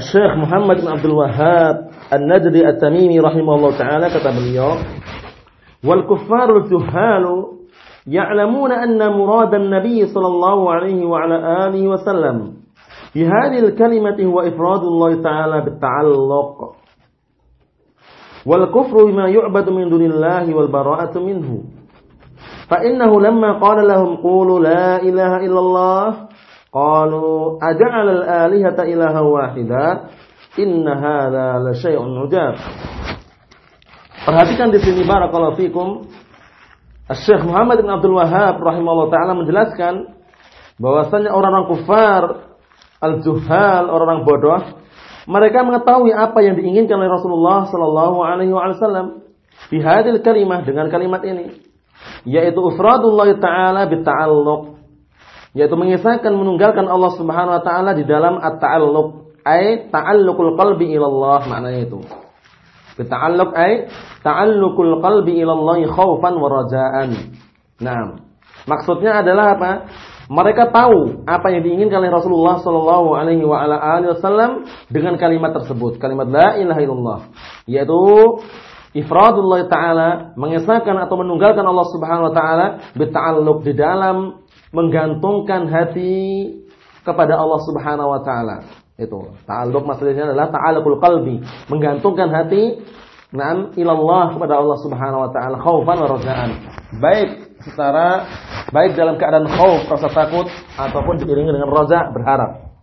Syekh Muhammad bin Abdul Wahhab An-Najdi At-Tamimi rahimahullah taala kata beliau, "Wal kuffarul juhalu ya'lamuna anna muradan Nabi sallallahu alaihi wa ala alihi wasallam fi hadhihi al-kalimati huwa ifradullah ta'ala bit-ta'alluq wal kufru bima yu'badu min dunillahi wal bara'atu minhu." Fa innahu lamma qala lahum qulu la ilaha illallah Qalu aja'al al-alihata ilaha wahida inna hadza la syai'un ujab. Perhatikan di sini barakallahu fikum. Syekh Muhammad bin Abdul Wahhab rahimahullah taala menjelaskan bahwasanya orang-orang kufar, al-juhal, orang-orang bodoh, mereka mengetahui apa yang diinginkan oleh Rasulullah sallallahu alaihi wasallam di hadil kalimah dengan kalimat ini yaitu ufradullah taala bita'alluq yaitu mengisahkan menunggalkan Allah Subhanahu wa taala di dalam at-ta'alluq ay ta'alluqul qalbi ila Allah maknanya itu. Ta'alluq ay ta'alluqul qalbi ila Allah khaufan wa rajaan. Nah, maksudnya adalah apa? Mereka tahu apa yang diinginkan oleh Rasulullah sallallahu alaihi wasallam dengan kalimat tersebut, kalimat la ilaha illallah, yaitu ifradullah taala, mengesahkan atau menunggalkan Allah Subhanahu wa taala bita'alluq di dalam menggantungkan hati kepada Allah Subhanahu wa taala. Itu. Ta'alluq maksudnya adalah ta'alluqul qalbi, menggantungkan hati nan ilallah kepada Allah Subhanahu wa taala khaufan wa rajaan. Baik secara baik dalam keadaan khauf rasa takut ataupun diiringi dengan raja berharap.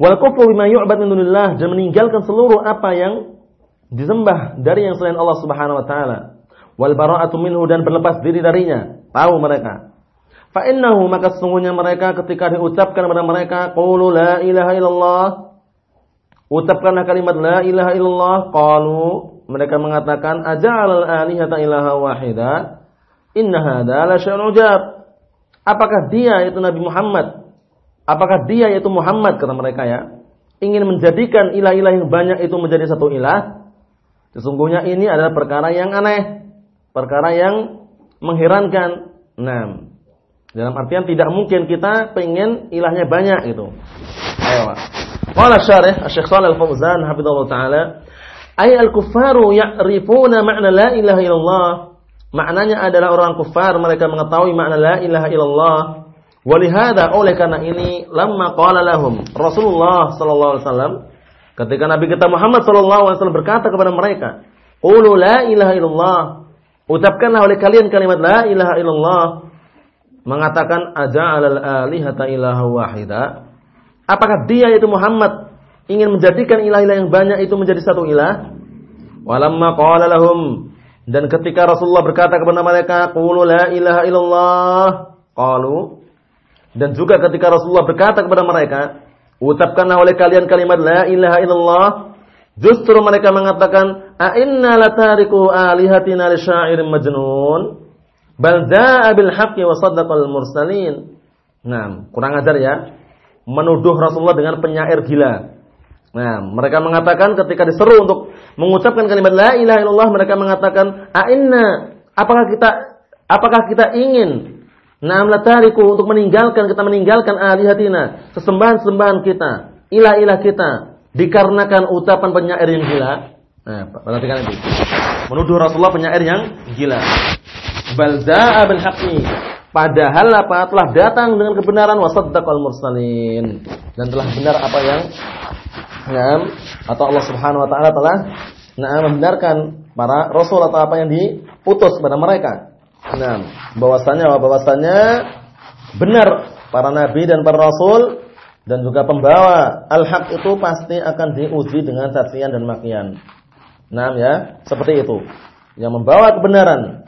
Wal kufru bima yu'bad min dunillah dan meninggalkan seluruh apa yang disembah dari yang selain Allah Subhanahu wa taala. Wal bara'atu minhu dan berlepas diri darinya. Tahu mereka. Fa innahu maka sesungguhnya mereka ketika diucapkan kepada mereka qulu la ilaha illallah ucapkanlah kalimat la ilaha illallah qalu mereka mengatakan aja'al alihata ilaha wahida inna hadza la syai'un ujab. Apakah dia itu Nabi Muhammad? Apakah dia yaitu Muhammad? Kata mereka ya. Ingin menjadikan ilah-ilah yang banyak itu menjadi satu ilah? Sesungguhnya ini adalah perkara yang aneh perkara yang mengherankan. Nah dalam artian tidak mungkin kita pengen ilahnya banyak gitu. Ayo. Qala syarih Syekh Shalal Fauzan hafizallahu taala, ay al-kuffaru ya'rifuna makna la ilaha illallah. Maknanya adalah orang kufar mereka mengetahui makna la ilaha illallah. Walihada oleh karena ini lamma qala lahum Rasulullah sallallahu alaihi wasallam ketika Nabi kita Muhammad sallallahu alaihi wasallam berkata kepada mereka, "Qulu la ilaha illallah." Ucapkanlah oleh kalian kalimat la ilaha illallah mengatakan aja'alal alihata ilaha wahida. Apakah dia yaitu Muhammad ingin menjadikan ilah-ilah yang banyak itu menjadi satu ilah? Walamma qala lahum. Dan ketika Rasulullah berkata kepada mereka qulu la ilaha illallah qalu. Dan juga ketika Rasulullah berkata kepada mereka ucapkanlah oleh kalian kalimat la ilaha illallah justru mereka mengatakan a inna latariku alihatina li syairin majnun Bal jaa bil haqqi wa saddaqal mursalin. Nah, kurang ajar ya. Menuduh Rasulullah dengan penyair gila. Nah, mereka mengatakan ketika diseru untuk mengucapkan kalimat la ilaha illallah mereka mengatakan, "A inna apakah kita apakah kita ingin Naam latariku untuk meninggalkan kita meninggalkan alihatina, sesembahan-sembahan kita, ilah-ilah kita dikarenakan ucapan penyair yang gila." Nah, perhatikan itu. Menuduh Rasulullah penyair yang gila. Balza'a bil haqqi. Padahal apa? Telah datang dengan kebenaran. Wasaddaqal mursalin. Dan telah benar apa yang? Naam. Atau Allah Subhanahu wa taala telah Naam membenarkan para rasul atau apa yang diutus kepada mereka. Naam, bahwasanya bahwasanya benar para nabi dan para rasul dan juga pembawa al-haq itu pasti akan diuji dengan cacian dan makian. Naam ya, seperti itu. Yang membawa kebenaran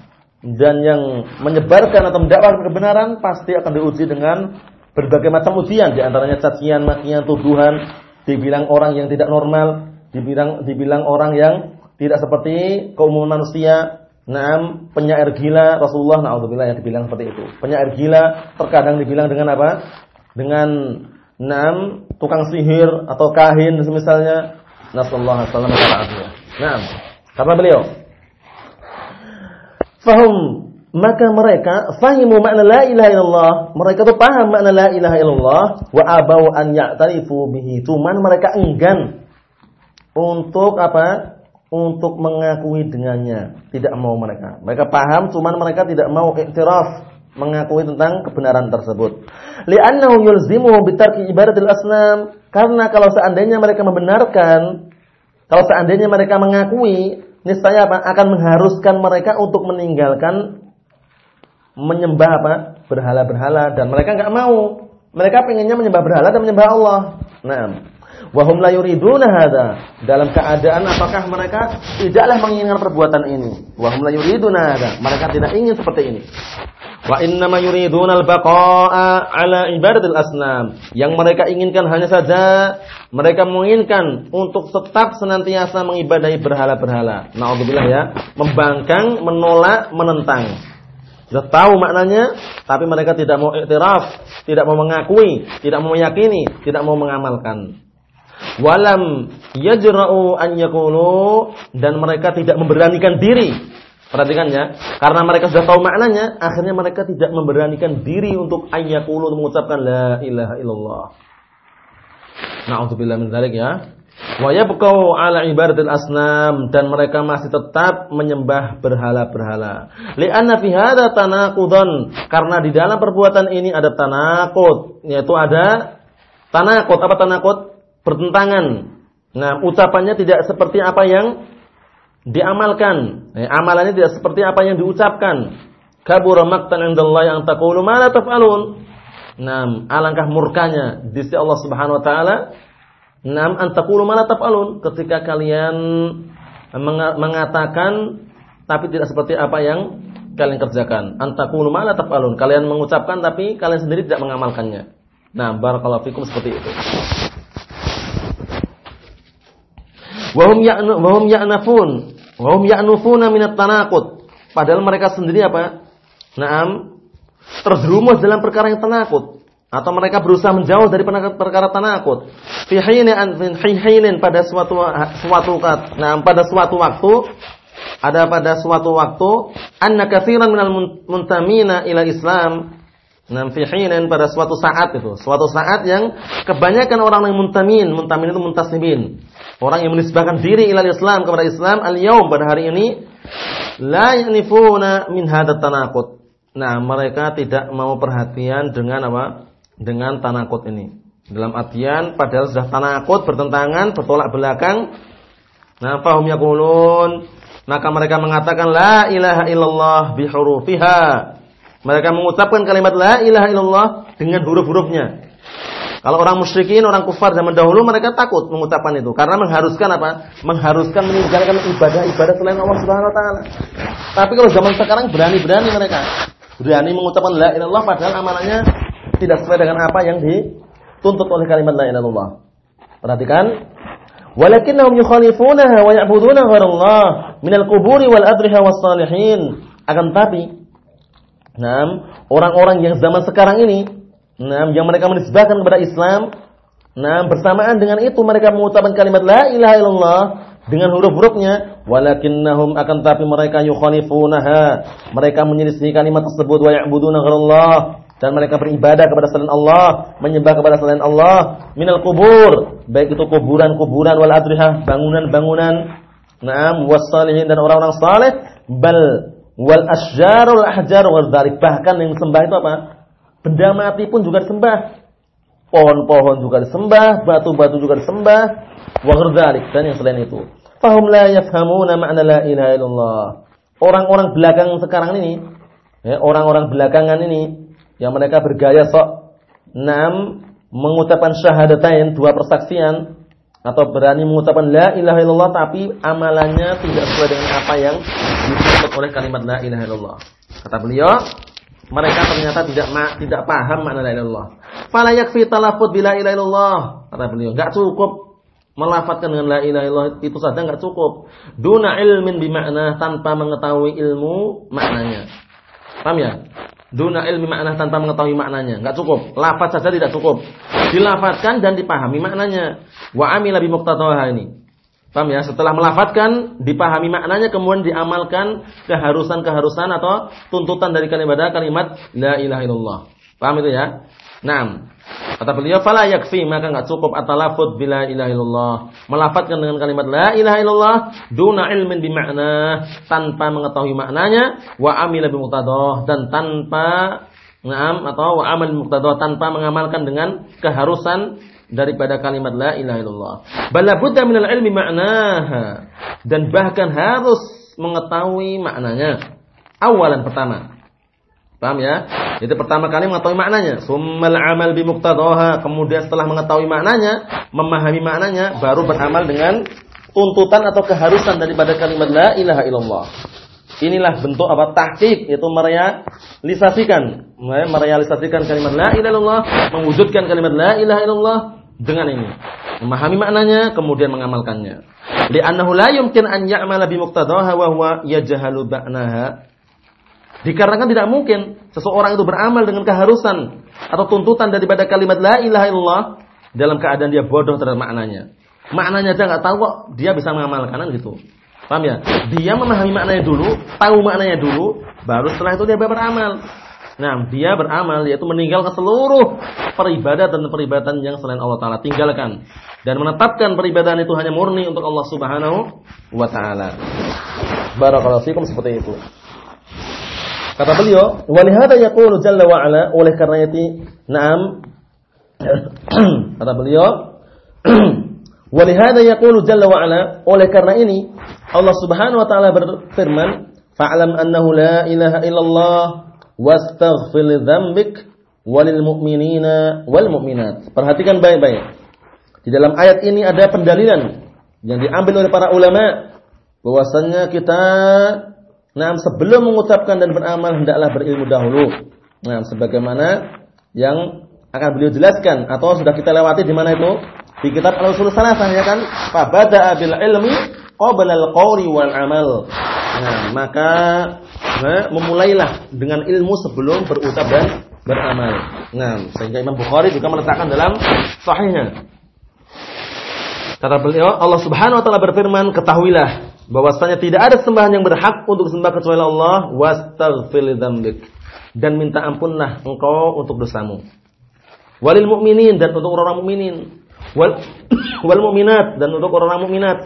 dan yang menyebarkan atau mendakwakan kebenaran pasti akan diuji dengan berbagai macam ujian di antaranya cacian, makian, tuduhan dibilang orang yang tidak normal, dibilang dibilang orang yang tidak seperti keumuman manusia. Naam, penyair gila Rasulullah naudzubillah yang dibilang seperti itu. Penyair gila terkadang dibilang dengan apa? Dengan naam tukang sihir atau kahin misalnya. Nasallahu alaihi wasallam. Naam. Kata beliau, Fahum maka mereka fahimu makna la ilaha illallah. Mereka tuh paham makna la ilaha illallah wa abau an ya'tarifu bihi. Cuman mereka enggan untuk apa? Untuk mengakui dengannya. Tidak mau mereka. Mereka paham cuman mereka tidak mau iktiraf mengakui tentang kebenaran tersebut. Li'annahu yulzimuhu bitarki ibadatil asnam. Karena kalau seandainya mereka membenarkan, kalau seandainya mereka mengakui niscaya apa? akan mengharuskan mereka untuk meninggalkan menyembah apa? berhala-berhala dan mereka nggak mau. Mereka pengennya menyembah berhala dan menyembah Allah. Nah, wahum la yuriduna hada. Dalam keadaan apakah mereka tidaklah menginginkan perbuatan ini? Wahum la yuriduna hada. Mereka tidak ingin seperti ini. Wa inna ma yuriduna al-baqa'a ala ibadatil asnam. Yang mereka inginkan hanya saja mereka menginginkan untuk tetap senantiasa mengibadahi berhala-berhala. Nauzubillah ya, membangkang, menolak, menentang. Sudah tahu maknanya, tapi mereka tidak mau iktiraf, tidak mau mengakui, tidak mau meyakini, tidak mau mengamalkan. Walam yajra'u an yaqulu dan mereka tidak memberanikan diri Perhatikan ya, karena mereka sudah tahu maknanya, akhirnya mereka tidak memberanikan diri untuk ayyakulu mengucapkan la ilaha illallah. Na'udzubillah min dzalik ya. Wa yabqau ala ibadatil asnam dan mereka masih tetap menyembah berhala-berhala. Li'anna fi hadza tanaqudan karena di dalam perbuatan ini ada tanaqud, yaitu ada tanaqud. Apa tanaqud? Bertentangan. Nah, ucapannya tidak seperti apa yang diamalkan. Eh, amalannya tidak seperti apa yang diucapkan. Kabura maqtan indallahi yang taqulu ma la taf'alun. Nam, alangkah murkanya di sisi Allah Subhanahu wa taala. Nam an taqulu ma la ketika kalian mengatakan tapi tidak seperti apa yang kalian kerjakan. Antakunu ma la. Kalian mengucapkan tapi kalian sendiri tidak mengamalkannya. Nah, barakallahu fikum seperti itu. Wahum ya'nu wahum ya'nafun Wahum ya'nufuna minat tanakut. Padahal mereka sendiri apa? Naam, terjerumus dalam perkara yang tanakut atau mereka berusaha menjauh dari perkara tanakut. Fi hinin pada suatu suatu nah pada suatu waktu ada pada suatu waktu anna katsiran minal muntamina ila Islam Fi hinin pada suatu saat itu, suatu saat yang kebanyakan orang yang muntamin, muntamin itu muntasibin. Orang yang menisbahkan diri ila Islam kepada Islam al-yaum pada hari ini la yanifuna min hadat tanakut. Nah, mereka tidak mau perhatian dengan apa? Dengan tanakut ini. Dalam artian padahal sudah tanakut bertentangan, bertolak belakang. Nah, fahum yaqulun maka mereka mengatakan la ilaha illallah bihurufiha. Mereka mengucapkan kalimat la ilaha illallah dengan huruf-hurufnya. Kalau orang musyrikin, orang kufar zaman dahulu mereka takut mengucapkan itu karena mengharuskan apa? Mengharuskan meninggalkan ibadah-ibadah selain Allah Subhanahu wa taala. Tapi kalau zaman sekarang berani-berani mereka. Berani mengucapkan la ilallah padahal amalannya tidak sesuai dengan apa yang dituntut oleh kalimat la ilallah. Perhatikan, walakinnahum yukhalifunaha wa ya'buduna ghairallah minal quburi wal adriha was salihin. Akan tapi, nah, orang-orang yang zaman sekarang ini Nah, yang mereka menisbahkan kepada Islam. Nah, bersamaan dengan itu mereka mengucapkan kalimat la ilaha illallah dengan huruf-hurufnya walakinnahum akan tapi mereka yukhalifunaha mereka menyelisih kalimat tersebut wa ya'buduna ghairallah dan mereka beribadah kepada selain Allah menyembah kepada selain Allah minal kubur baik itu kuburan-kuburan wal adrihah bangunan-bangunan na'am wassalihin dan orang-orang saleh bal wal asjarul ahjar wal bahkan yang sembah itu apa Benda mati pun juga disembah. Pohon-pohon juga disembah, batu-batu juga disembah, wa ghadzalik dan yang selain itu. Fahum la yafhamuna ma'na la ilaha illallah. Orang-orang belakang sekarang ini, ya, orang-orang belakangan ini yang mereka bergaya sok enam mengucapkan syahadatain dua persaksian atau berani mengucapkan la ilaha illallah tapi amalannya tidak sesuai dengan apa yang dituntut oleh kalimat la ilaha illallah. Kata beliau, mereka ternyata tidak ma tidak paham makna la ilaha illallah. Fala yakfi bila ilaha illallah. Kata beliau, enggak cukup melafatkan dengan la ilaha illallah itu saja enggak cukup. Duna ilmin bimakna tanpa mengetahui ilmu maknanya. Paham ya? Duna ilmi makna tanpa mengetahui maknanya. Enggak cukup. Lafaz saja tidak cukup. Dilafatkan dan dipahami maknanya. Wa amila bi ini. Paham ya? Setelah melafatkan, dipahami maknanya, kemudian diamalkan keharusan-keharusan atau tuntutan dari kalimat kalimat la ilaha illallah. Paham itu ya? Naam. Kata beliau, fala yakfi, maka enggak cukup atalafud bila ilaha illallah. Melafatkan dengan kalimat la ilaha illallah duna ilmin bimakna, tanpa mengetahui maknanya, wa amila bimuqtadah dan tanpa Naam atau wa amal muqtadah tanpa mengamalkan dengan keharusan daripada kalimat la ilaha illallah. Bala budda minal ilmi ma'naha dan bahkan harus mengetahui maknanya. Awalan pertama. Paham ya? Itu pertama kali mengetahui maknanya. Summal amal bi muqtadaha. Kemudian setelah mengetahui maknanya, memahami maknanya, baru beramal dengan tuntutan atau keharusan daripada kalimat la ilaha illallah. Inilah bentuk apa tahqiq yaitu merealisasikan merealisasikan kalimat la ilaha illallah, mewujudkan kalimat la ilaha illallah dengan ini. Memahami maknanya kemudian mengamalkannya. Li'annahu la yumkin an ya'mala bi muqtadaha wa huwa yajhalu ba'naha. Dikarenakan tidak mungkin seseorang itu beramal dengan keharusan atau tuntutan daripada kalimat la ilaha illallah dalam keadaan dia bodoh terhadap maknanya. Maknanya aja nggak tahu kok dia bisa mengamalkan gitu. Paham ya? Dia memahami maknanya dulu, tahu maknanya dulu, baru setelah itu dia beramal. Nah, dia beramal yaitu meninggalkan seluruh peribadatan dan peribadatan yang selain Allah taala tinggalkan dan menetapkan peribadahan itu hanya murni untuk Allah Subhanahu wa taala. Barakallahu fikum seperti itu. Kata beliau, "Walihada yaqulu jalla wa ala" oleh karena itu, na'am kata beliau, "Walihada yaqulu jalla wa ala" oleh karena ini Allah Subhanahu wa taala berfirman, "Fa'lam annahu la ilaha illallah wastaghfir dzambik walil mu'minina wal mu'minat." Perhatikan baik-baik. Di dalam ayat ini ada pendalilan yang diambil oleh para ulama bahwasanya kita nah sebelum mengucapkan dan beramal hendaklah berilmu dahulu. Nah, sebagaimana yang akan beliau jelaskan atau sudah kita lewati di mana itu? Di kitab Al-Usul Salasah ya kan? Fa bada'a bil ilmi qabla al-qawli wal amal. Nah, maka nah, memulailah dengan ilmu sebelum berucap dan beramal. Nah, sehingga Imam Bukhari juga meletakkan dalam sahihnya. Kata beliau, Allah Subhanahu wa taala berfirman, "Ketahuilah bahwasanya tidak ada sembahan yang berhak untuk disembah kecuali Allah, wastaghfir dzambik." Dan minta ampunlah engkau untuk dosamu. Walil mu'minin dan untuk orang-orang mukminin. Wal wal mu'minat dan untuk orang-orang mukminat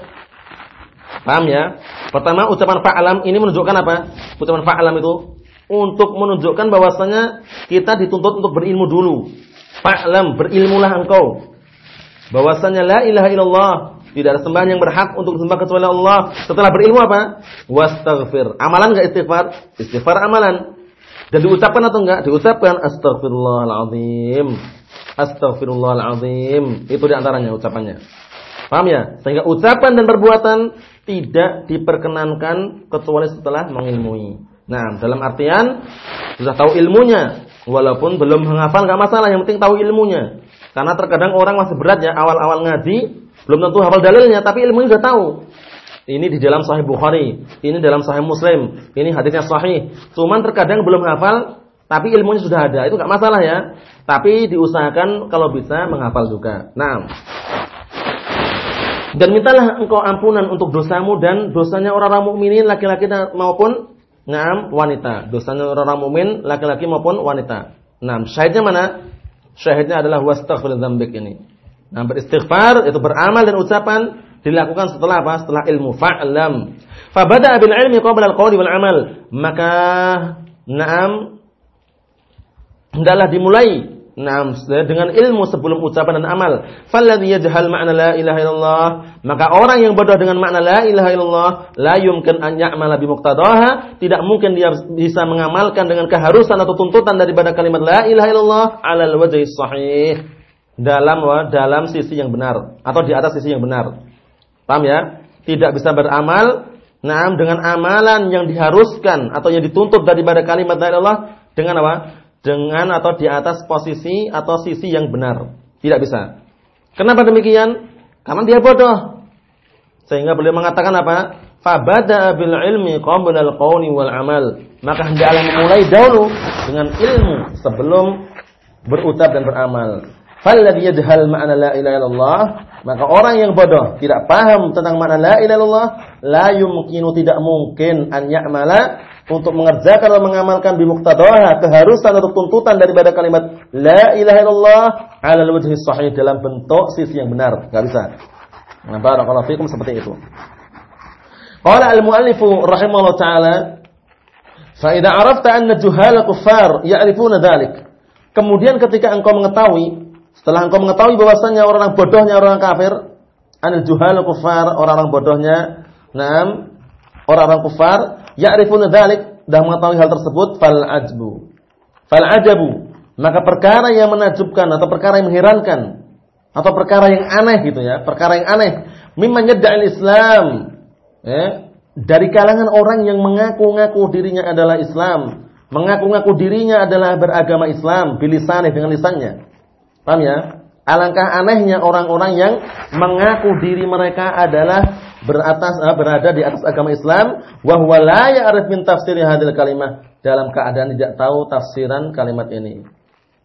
Paham ya? Pertama ucapan fa'alam ini menunjukkan apa? Ucapan fa'alam itu untuk menunjukkan bahwasanya kita dituntut untuk berilmu dulu. Fa'alam, berilmulah engkau. Bahwasanya la ilaha illallah, tidak ada sembahan yang berhak untuk disembah kecuali Allah. Setelah berilmu apa? Wastaghfir. Amalan enggak istighfar? Istighfar amalan. Dan diucapkan atau enggak? Diucapkan astagfirullahalazim. Astagfirullahalazim. Itu di antaranya ucapannya. Paham ya? Sehingga ucapan dan perbuatan tidak diperkenankan kecuali setelah mengilmui. Nah, dalam artian sudah tahu ilmunya, walaupun belum menghafal nggak masalah, yang penting tahu ilmunya. Karena terkadang orang masih berat ya awal-awal ngaji, belum tentu hafal dalilnya, tapi ilmunya sudah tahu. Ini di dalam Sahih Bukhari, ini dalam Sahih Muslim, ini hadisnya sahih. Cuman terkadang belum hafal, tapi ilmunya sudah ada, itu nggak masalah ya. Tapi diusahakan kalau bisa menghafal juga. Nah, dan mintalah engkau ampunan untuk dosamu dan dosanya orang-orang mukminin laki-laki maupun ngam wanita. Dosanya orang-orang mukmin laki-laki maupun wanita. Nah, syahidnya mana? Syahidnya adalah wastaghfir dzambik ini. Nah, beristighfar itu beramal dan ucapan dilakukan setelah apa? Setelah ilmu. Fa'lam. Fabada bil ilmi qabla al-qawli wal amal. Maka na'am hendaklah dimulai Nah, dengan ilmu sebelum ucapan dan amal. Falladhi yajhal ma'na la ilaha illallah. Maka orang yang bodoh dengan makna la ilaha illallah, la yumkin an ya'mala bi muqtadaha, tidak mungkin dia bisa mengamalkan dengan keharusan atau tuntutan daripada kalimat la ilaha illallah alal wajhi sahih. Dalam dalam sisi yang benar atau di atas sisi yang benar. Paham ya? Tidak bisa beramal Nah, dengan amalan yang diharuskan atau yang dituntut daripada kalimat ilaha illallah dengan apa? Dengan atau di atas posisi atau sisi yang benar. Tidak bisa. Kenapa demikian? Karena dia bodoh. Sehingga beliau mengatakan apa? Fabada bil ilmi qabla al-qawli wal amal. Maka hendaklah memulai dahulu dengan ilmu sebelum berucap dan beramal. Falladhi yajhal ma'na la ilaha illallah, maka orang yang bodoh tidak paham tentang makna la ilaha illallah, la yumkinu tidak mungkin an ya'mala untuk mengerjakan atau mengamalkan bimuqtadaha keharusan atau tuntutan daripada kalimat la ilaha illallah ala wajhi sahih dalam bentuk sisi yang benar, enggak bisa. Nah, barakallahu fikum seperti itu. Qala al-muallifu rahimahullah taala, "Fa idza arafta anna juhala kuffar ya'rifuna dhalik." Kemudian ketika engkau mengetahui setelah engkau mengetahui bahwasannya orang-orang bodohnya orang kafir, anil juhal kufar, orang-orang bodohnya, naam, orang-orang kufar, ya'rifuna dzalik, dah mengetahui hal tersebut, fal ajbu. Fal ajabu, maka perkara yang menajubkan atau perkara yang mengherankan atau perkara yang aneh gitu ya, perkara yang aneh, mimman yadda'il Islam, ya, dari kalangan orang yang mengaku-ngaku dirinya adalah Islam, mengaku-ngaku dirinya adalah beragama Islam, bilisannya dengan lisannya. Paham ya? Alangkah anehnya orang-orang yang mengaku diri mereka adalah beratas eh, berada di atas agama Islam wa huwa la ya'rif min tafsir hadil kalimah dalam keadaan tidak tahu tafsiran kalimat ini.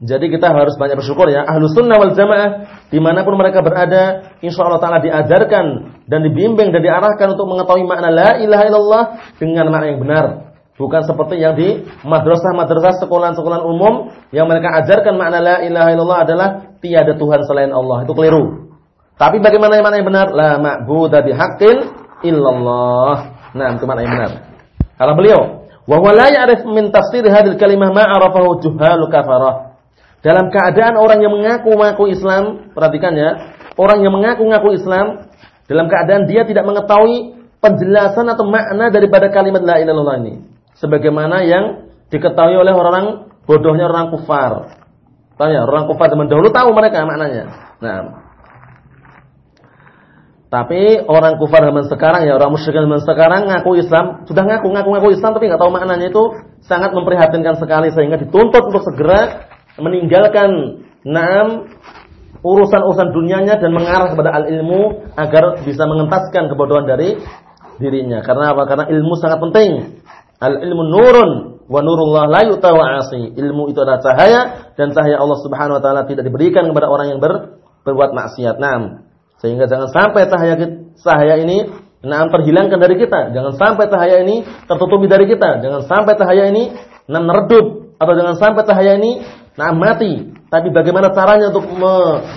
Jadi kita harus banyak bersyukur ya. Ahlu sunnah wal jamaah di mana pun mereka berada, insya Allah Taala diajarkan dan dibimbing dan diarahkan untuk mengetahui makna la ilaha illallah dengan makna yang benar. Bukan seperti yang di madrasah-madrasah sekolah-sekolah umum yang mereka ajarkan makna la ilaha illallah adalah tiada Tuhan selain Allah. Itu keliru. Tapi bagaimana yang mana yang benar? La ma'budu bihaqqin illallah. Nah, itu mana yang benar. Kalau beliau, wa huwa la ya'rif min tafsir hadhihi kalimah ma arafahu juhalu kafarah. Dalam keadaan orang yang mengaku-ngaku Islam, perhatikan ya, orang yang mengaku-ngaku Islam dalam keadaan dia tidak mengetahui penjelasan atau makna daripada kalimat la ilaha illallah ini sebagaimana yang diketahui oleh orang bodohnya orang kufar. Tanya, orang kufar zaman dahulu tahu mereka maknanya. Nah, tapi orang kufar zaman sekarang ya orang musyrik zaman sekarang ngaku Islam, sudah ngaku ngaku ngaku Islam tapi nggak tahu maknanya itu sangat memprihatinkan sekali sehingga dituntut untuk segera meninggalkan enam urusan-urusan dunianya dan mengarah kepada al-ilmu agar bisa mengentaskan kebodohan dari dirinya. Karena apa? Karena ilmu sangat penting. Al ilmu nurun wa nurullah la yutawa'asi. Ilmu itu adalah cahaya dan cahaya Allah Subhanahu wa taala tidak diberikan kepada orang yang ber, berbuat maksiat. Naam. Sehingga jangan sampai cahaya cahaya ini naam terhilangkan dari kita. Jangan sampai cahaya ini tertutupi dari kita. Jangan sampai cahaya ini naam redup atau jangan sampai cahaya ini naam mati. Tapi bagaimana caranya untuk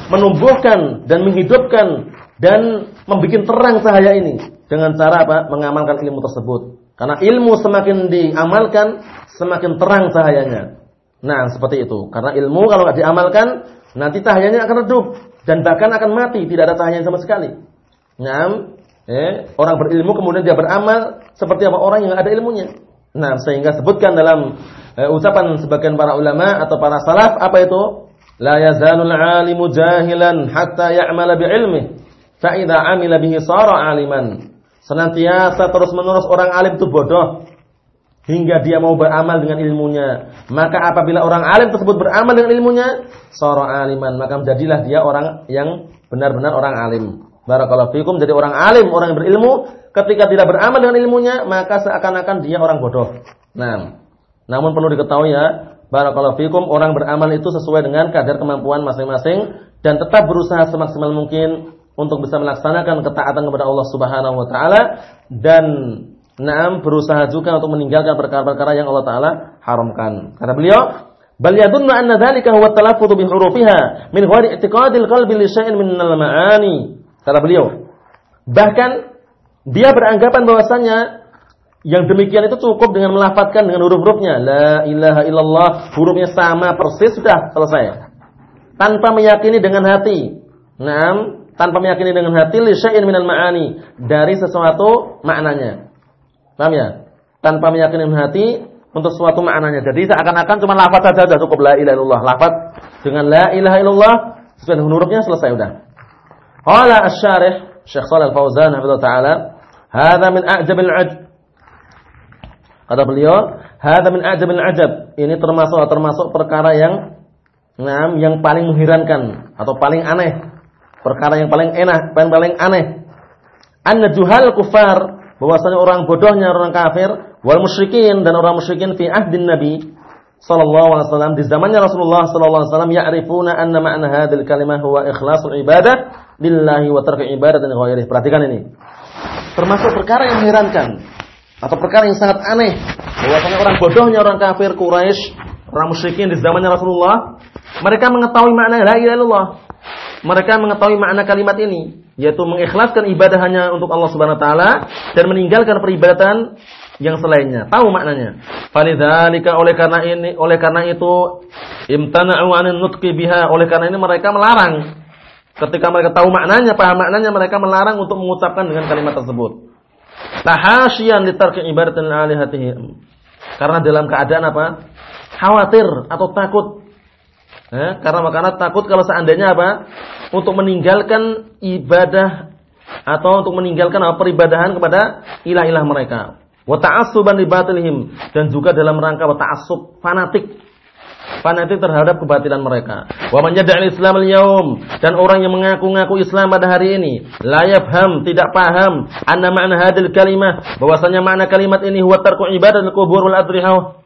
menumbuhkan dan menghidupkan dan membuat terang cahaya ini dengan cara apa? Mengamalkan ilmu tersebut. Karena ilmu semakin diamalkan, semakin terang cahayanya. Nah, seperti itu. Karena ilmu kalau nggak diamalkan, nanti cahayanya akan redup dan bahkan akan mati, tidak ada cahaya sama sekali. Nah, eh, orang berilmu kemudian dia beramal seperti apa orang yang ada ilmunya. Nah, sehingga sebutkan dalam eh, ucapan sebagian para ulama atau para salaf apa itu? La yazalul alimu jahilan hatta ya'mala bi'ilmi. Fa idza 'amila bihi sara 'aliman. Senantiasa terus-menerus orang alim itu bodoh hingga dia mau beramal dengan ilmunya. Maka apabila orang alim tersebut beramal dengan ilmunya, seorang aliman, maka menjadilah dia orang yang benar-benar orang alim. Barakallahu fikum jadi orang alim, orang yang berilmu, ketika tidak beramal dengan ilmunya, maka seakan-akan dia orang bodoh. Nah, namun perlu diketahui ya, barakallahu fikum orang beramal itu sesuai dengan kadar kemampuan masing-masing dan tetap berusaha semaksimal mungkin untuk bisa melaksanakan ketaatan kepada Allah Subhanahu wa taala dan naam berusaha juga untuk meninggalkan perkara-perkara yang Allah taala haramkan. Kata beliau, bal yadunnu anna dzalika huwa talaffuz bi hurufiha min ghairi i'tiqadil qalbi li min al-ma'ani. Kata beliau, bahkan dia beranggapan bahwasanya yang demikian itu cukup dengan melafadzkan dengan huruf-hurufnya la ilaha illallah hurufnya sama persis sudah selesai tanpa meyakini dengan hati. Naam, tanpa meyakini dengan hati li syai'in minal ma'ani dari sesuatu maknanya. Paham ya? Tanpa meyakini dengan hati untuk sesuatu maknanya. Jadi seakan-akan cuma lafaz saja sudah cukup la ilaha illallah. Lafaz dengan la ilaha illallah sesuai dengan hurufnya selesai sudah. Qala asy-syarih Syekh Shalal Fauzan hafizallahu taala, "Hadza min a'jabil 'ajb." Kata beliau, "Hadza min ajabil ajab." Ini termasuk termasuk perkara yang nah, yang paling mengherankan atau paling aneh. Perkara yang paling enak, paling paling aneh. Anna juhal kufar, bahwasanya orang bodohnya orang kafir, wal musyrikin dan orang musyrikin fi ahdin Nabi sallallahu alaihi wasallam di zamannya Rasulullah sallallahu alaihi wasallam ya'rifuna anna ma'na hadhil kalimah huwa ikhlasul ibadah lillahi wa tarku ibadatin ghairihi. Perhatikan ini. Termasuk perkara yang mengherankan atau perkara yang sangat aneh bahwasanya orang bodohnya orang kafir Quraisy, orang musyrikin di zamannya Rasulullah, mereka mengetahui makna la ilaha illallah. Mereka mengetahui makna kalimat ini, yaitu mengikhlaskan ibadah hanya untuk Allah Subhanahu wa taala dan meninggalkan peribadatan yang selainnya. Tahu maknanya. Falidzalika oleh karena ini, oleh karena itu imtana'u 'anil nutqi biha. Oleh karena ini mereka melarang. Ketika mereka tahu maknanya, paham maknanya, mereka melarang untuk mengucapkan dengan kalimat tersebut. Tahasyian litarki ibadatil alihatihim. Karena dalam keadaan apa? Khawatir atau takut. Eh, karena karena takut kalau seandainya apa? Untuk meninggalkan ibadah atau untuk meninggalkan apa? Peribadahan kepada ilah-ilah mereka. Wa ta'assuban dan juga dalam rangka wa ta'assub fanatik. Fanatik terhadap kebatilan mereka. Wa man Islam al-yaum dan orang yang mengaku-ngaku Islam pada hari ini la yafham tidak paham anna ma'na hadil kalimah. Bahwasanya makna kalimat ini huwa tarku ibadatul qubur wal adrihah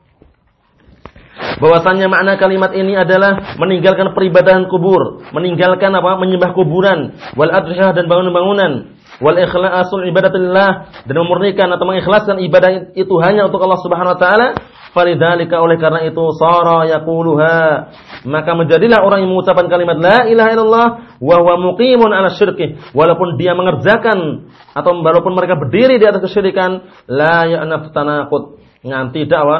bahwasanya makna kalimat ini adalah meninggalkan peribadahan kubur, meninggalkan apa? menyembah kuburan, wal adrihah dan bangunan-bangunan, wal ikhlasul ibadatillah dan memurnikan atau mengikhlaskan ibadah itu hanya untuk Allah Subhanahu wa taala Falidzalika oleh karena itu sara yaquluha maka menjadilah orang yang mengucapkan kalimat la ilaha illallah wa huwa muqimun ala syirki walaupun dia mengerjakan atau walaupun mereka berdiri di atas kesyirikan la ya'naf tanaqud ngan tidak wa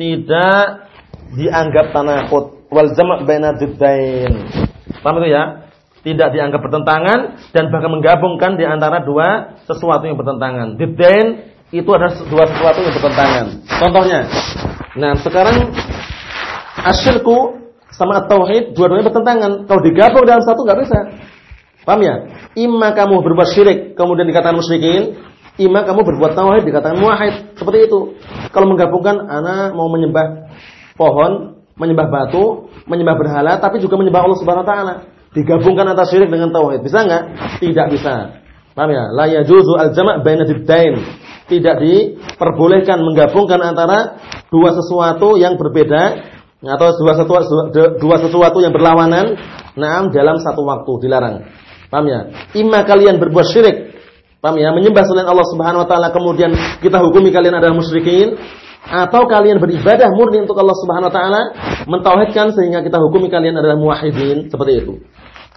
tidak dianggap tanaqud wal jama' baina diddain paham itu ya tidak dianggap bertentangan dan bahkan menggabungkan di antara dua sesuatu yang bertentangan diddain itu adalah dua sesuatu yang bertentangan. Contohnya, nah sekarang asyirku sama tauhid dua-duanya bertentangan. Kalau digabung dalam satu nggak bisa. Paham ya? Imma kamu berbuat syirik kemudian dikatakan musyrikin, imma kamu berbuat tauhid dikatakan muwahhid. Seperti itu. Kalau menggabungkan ana mau menyembah pohon, menyembah batu, menyembah berhala tapi juga menyembah Allah Subhanahu wa taala. Digabungkan antara syirik dengan tauhid. Bisa enggak? Tidak bisa. Paham ya? La yajuzu al-jama' baina diddain tidak diperbolehkan menggabungkan antara dua sesuatu yang berbeda atau dua sesuatu, dua sesuatu yang berlawanan nah dalam satu waktu dilarang. Paham ya? Imma kalian berbuat syirik, paham ya? Menyembah selain Allah Subhanahu wa taala kemudian kita hukumi kalian adalah musyrikin atau kalian beribadah murni untuk Allah Subhanahu wa taala, mentauhidkan sehingga kita hukumi kalian adalah muwahhidin, seperti itu.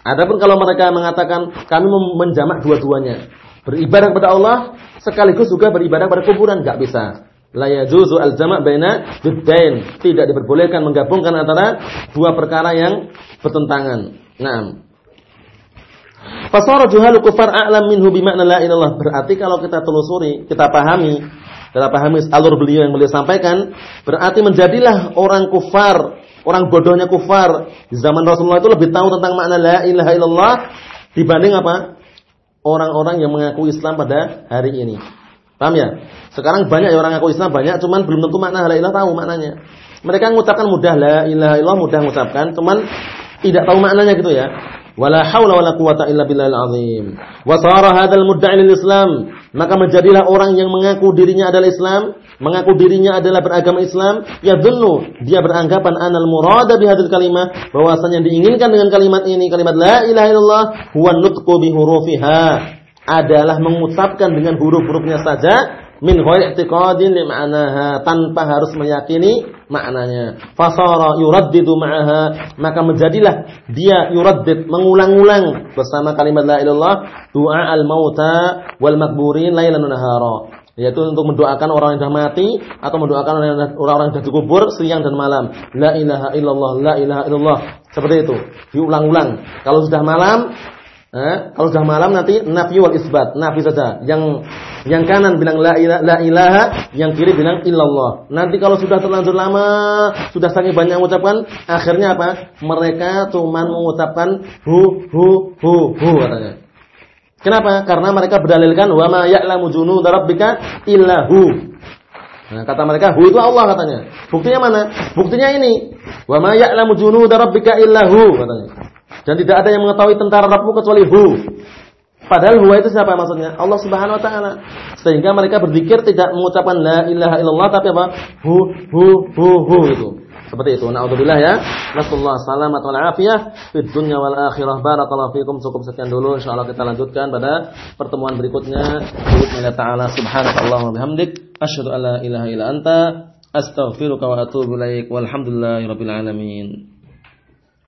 Adapun kalau mereka mengatakan kami menjamak dua-duanya, beribadah kepada Allah sekaligus juga beribadah pada kuburan nggak bisa. La yajuzu al-jama' baina diddain. Tidak diperbolehkan menggabungkan antara dua perkara yang bertentangan. Naam. Fasara juhalu kufar a'lam minhu bimakna la ilallah. Berarti kalau kita telusuri, kita pahami, kita pahami alur beliau yang beliau sampaikan, berarti menjadilah orang kufar, orang bodohnya kufar di zaman Rasulullah itu lebih tahu tentang makna la ilaha illallah dibanding apa? orang-orang yang mengaku Islam pada hari ini. Paham ya? Sekarang banyak orang mengaku Islam banyak, cuman belum tentu makna la ilaha tahu maknanya. Mereka mengucapkan mudah la ilaha illallah mudah mengucapkan, cuman tidak tahu maknanya gitu ya. Wala haula wala quwata illa billahil azim. Wa sara hadzal mudda'i Islam, maka menjadilah orang yang mengaku dirinya adalah Islam, mengaku dirinya adalah beragama Islam, ya dulu dia beranggapan anal murada bihadzal kalimah, bahwasanya diinginkan dengan kalimat ini, kalimat la ilaha illallah huwa nutqu bi hurufiha, adalah mengucapkan dengan huruf-hurufnya saja min ghairi i'tiqadin li ma'naha tanpa harus meyakini maknanya. Fasara yuraddidu ma'aha maka menjadilah dia yuraddid mengulang-ulang bersama kalimat la ilallah doa al-mauta wal makburin lailan nahara yaitu untuk mendoakan orang yang sudah mati atau mendoakan orang-orang yang sudah dikubur siang dan malam. La ilaha illallah, la ilaha illallah. Seperti itu, diulang-ulang. Kalau sudah malam, Eh, kalau sudah malam nanti nafi wal isbat, nafi saja. Yang yang kanan bilang la ilaha, la ilaha, yang kiri bilang illallah. Nanti kalau sudah terlanjur lama, sudah saking banyak mengucapkan, akhirnya apa? Mereka cuma mengucapkan hu hu hu hu katanya. Kenapa? Karena mereka berdalilkan wa ma ya'lamu junuda rabbika illa hu. Nah, kata mereka, "Hu itu Allah," katanya. Buktinya mana? Buktinya ini. Wa ma ya'lamu junuda rabbika illa hu, katanya. Dan tidak ada yang mengetahui tentara Rabbmu kecuali hu. Padahal huwa itu siapa maksudnya? Allah Subhanahu wa taala. Sehingga mereka berzikir tidak mengucapkan la ilaha illallah tapi apa? Hu hu hu hu itu. Seperti itu. Nauzubillah ya. Nasallahu salamat wal afiyah fid dunya wal akhirah. Barakallahu fikum. Cukup sekian dulu. Insyaallah kita lanjutkan pada pertemuan berikutnya. Bismillah taala subhanakallahumma bihamdik asyhadu an la ilaha illa anta astaghfiruka wa atubu ilaik. Walhamdulillahirabbil alamin.